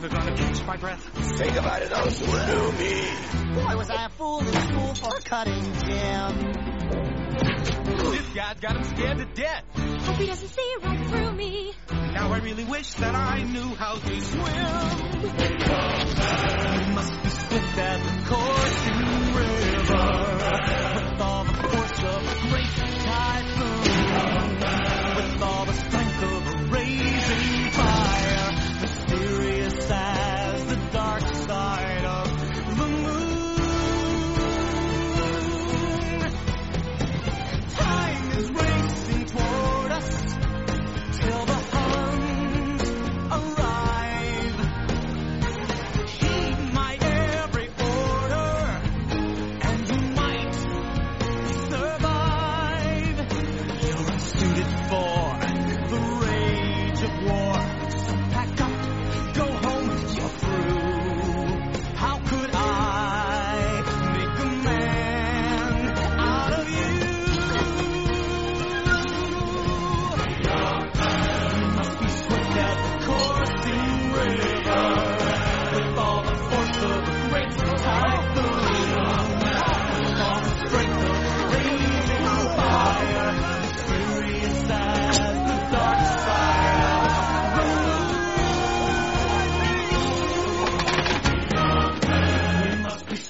never gonna catch my breath. Say goodbye to those who knew me. Boy, was I a fool in school for cutting gym. This guy's got him scared to death. Hope he doesn't see right through me. Now I really wish that I knew how to swim. You must be swift as a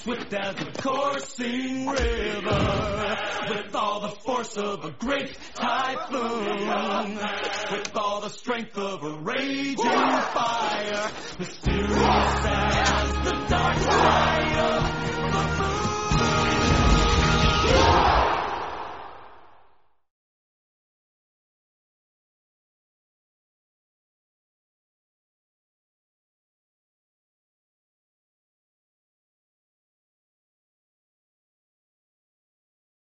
swift as the coursing river, with all the force of a great typhoon, with all the strength of a raging fire, mysterious as the dark fire.